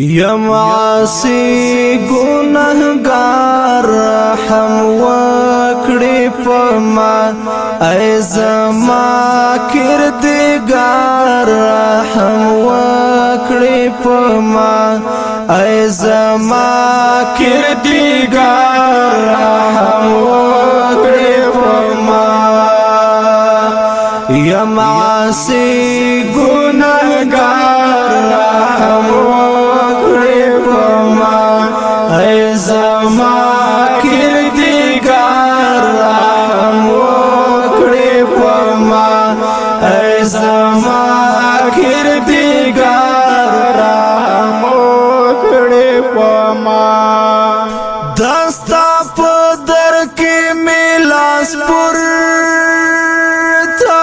یم عاصی گناهگار رحم وکړې په ما ای زما کردګار رحم وکړې په ما ای زما کردګار رحم وکړې په ما یم عاصی ہے زما کردگار رام وکڑی پما ہے زما کردگار رام وکڑی پما دستا پدر کی ملاس پر تا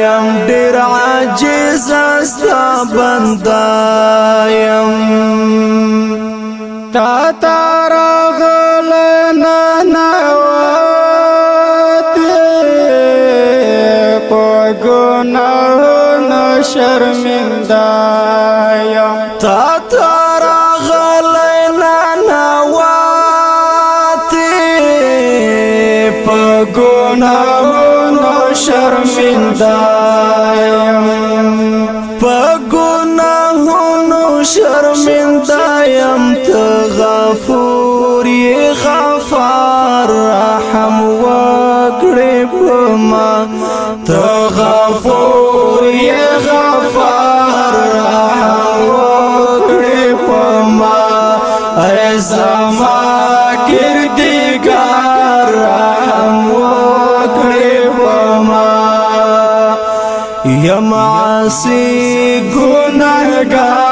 یم ډیر عاجز استا بندا شرمنده یم تا تر غلینا نواتی په ګناهونو شرمنده یم په ګناهونو شرمنده یم غفار رحم وکړې ما ته پما یم عاصی گناہگار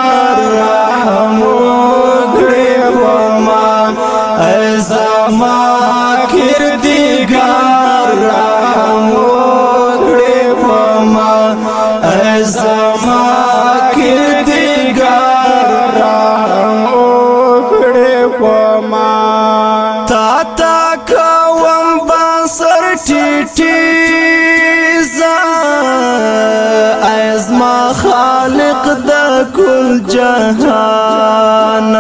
حق د کل جهان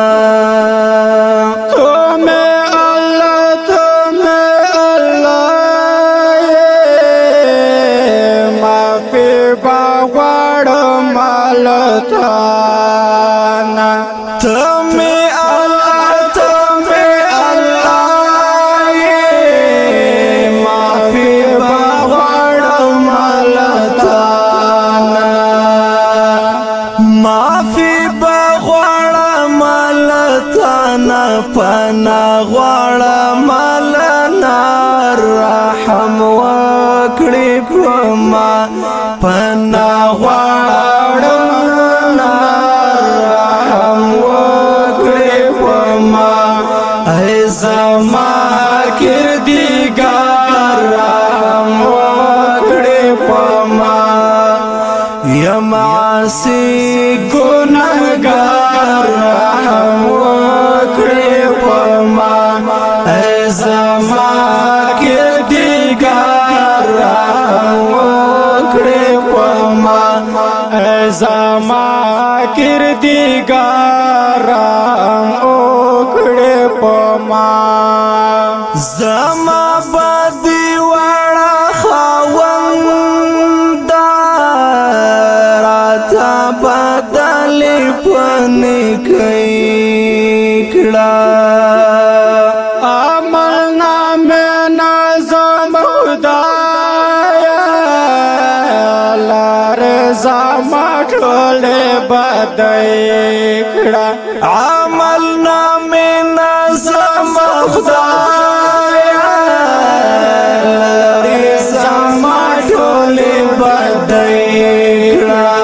माफ़ी बागड़ मालता غواړم مازدیګارم او کړې پما زما بدی وړه خوند راته بدل پنه کړه بدای کړه عمل نامې نظم خدای لري سما ټول بدای کړه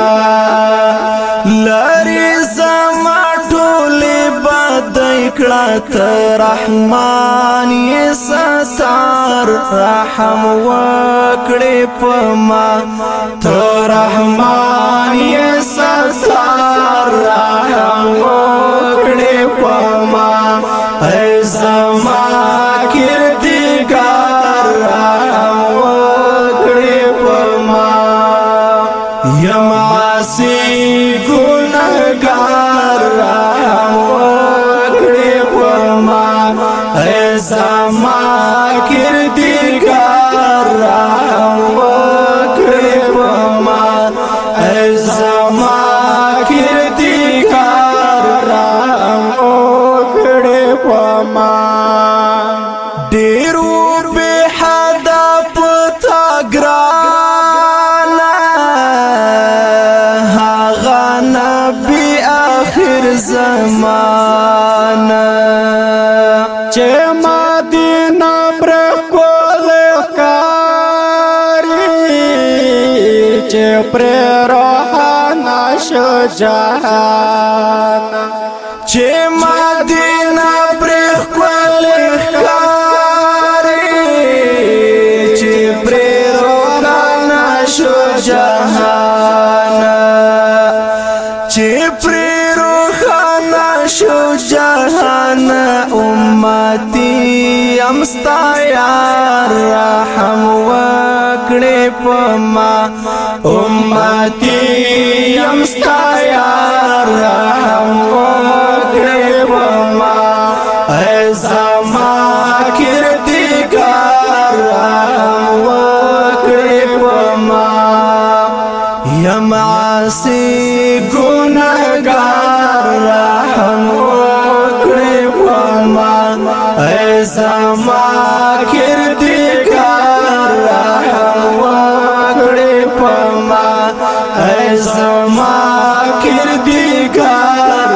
لري سما ټول بدای کړه ته رحمان یې ستا سر رحم وکړې په ما ته رحمان یې سر سر رحم وکړې په ما ای زمان چې پر روحانا شو جهان چې مدینه پر خپل کاری چې پر روحانا شو جهان چې پر روحانا شو جهان امتی امستا یا رحم و پما امتی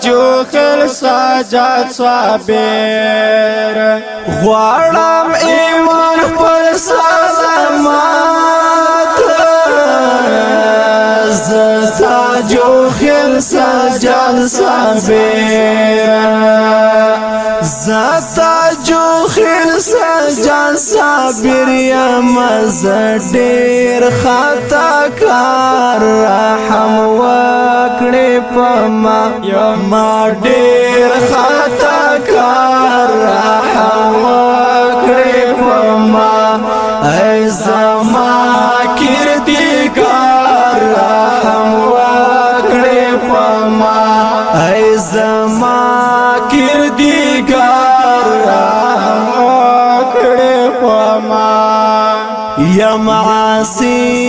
جو خلص حاجات صابر غواړم ایمان پر سلامات زسا جو خلص حاجات صابر جان صابر یا مز ډیر خطا کار رحم وکړې پما یا ما ډیر خطا کار رحم وکړې پما ای زما کردګار رحم وکړې پما ای زما assim